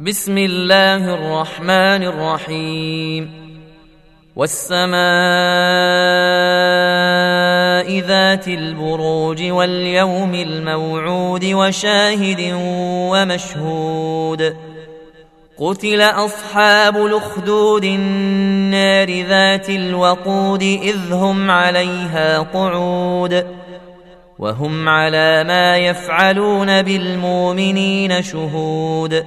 بسم الله الرحمن الرحيم. والسماء ذات البروج واليوم الموعود وشاهد ومشهود. قتل أصحاب الأخدود النار ذات الوقود إذ هم عليها قعود. وهم على ما يفعلون بالمؤمنين شهود.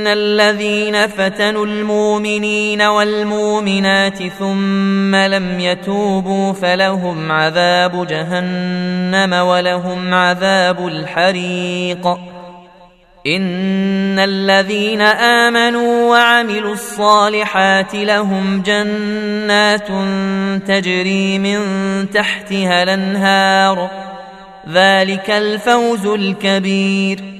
ان الذين فتنوا المؤمنين والمؤمنات ثم لم يتوبوا فلهم عذاب جهنم ولهم عذاب الحريق ان الذين امنوا وعملوا الصالحات لهم جنات تجري من تحتها الانهار ذلك الفوز الكبير